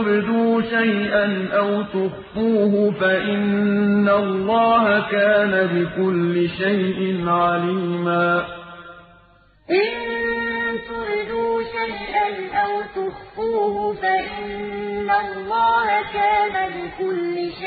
تُبْدُوا شَيْئًا أَوْ تُخْفُوهُ فَإِنَّ اللَّهَ كَانَ بِكُلِّ شَيْءٍ عَلِيمًا. إِن تُبْدُوا شَيْئًا أَوْ تُخْفُوهُ فَإِنَّ اللَّهَ كَانَ بِكُلِّ شَيْءٍ